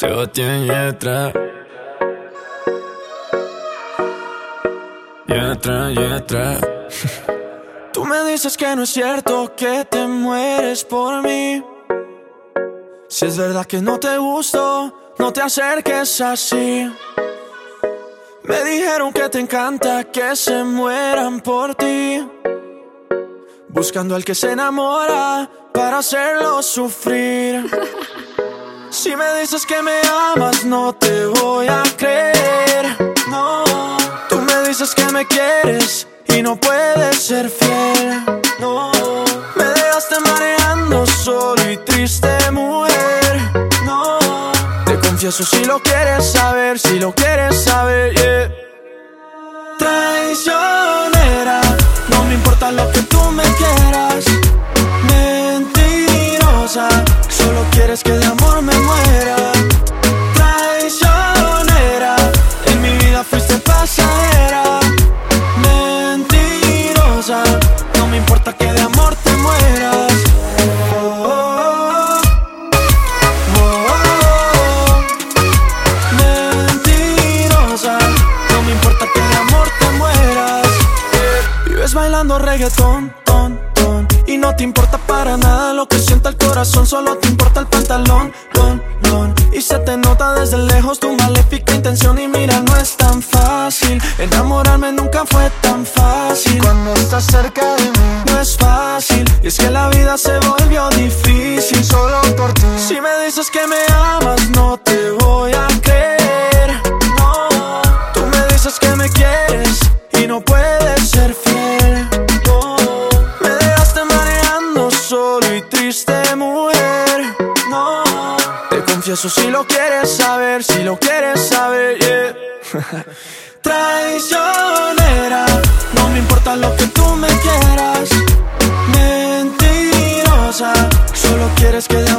Sebastián Yatra. Yatra, Yatra. Tú me dices que no es cierto que te mueres por mí. Si es verdad que no te gusto, no te acerques así. Me dijeron que te encanta que se mueran por ti. Buscando al que se enamora para hacerlo sufrir. Si me dices que me amas, no te voy a creer. No, tú me dices que me quieres y no puedes ser fiel. No, me dejaste mareando solo y triste, mujer. No, te confieso si lo quieres saber, si lo quieres saber, yeah. Traicionera, Bailando reggaetón, ton, ton. Y no te importa para nada lo que sienta el corazón Solo te importa el pantalón, don, don Y se te nota desde lejos tu maléfica intención Y mira, no es tan fácil. Enamorarme nunca fue tan fácil. Cuando estás cerca de mí, No es fácil. Y es que la vida se volvió difícil. solo por ti. si me dices que me amas, confieso si lo quieres saber, si lo quieres saber, yeah. Traicionera, no me importa lo que tú me quieras. Mentirosa, solo quieres que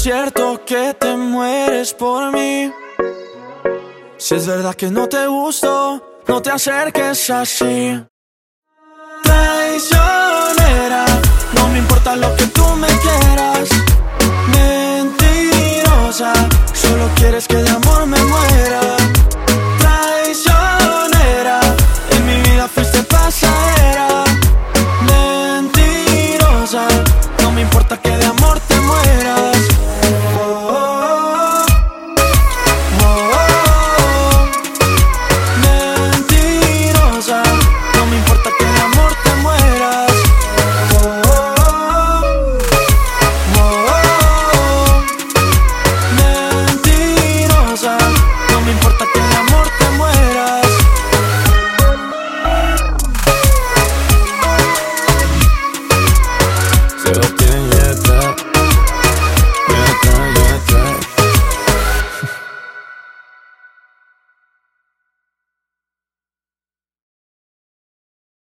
cierto que te mueres por mí. Si es verdad que no te gusto, no te acerques así. Traicionera, no me importa lo que tú me quieras. Mentirosa, solo quieres que de amor me muera. Traicionera, en mi vida fuiste pasajera. Mentirosa, no me importa que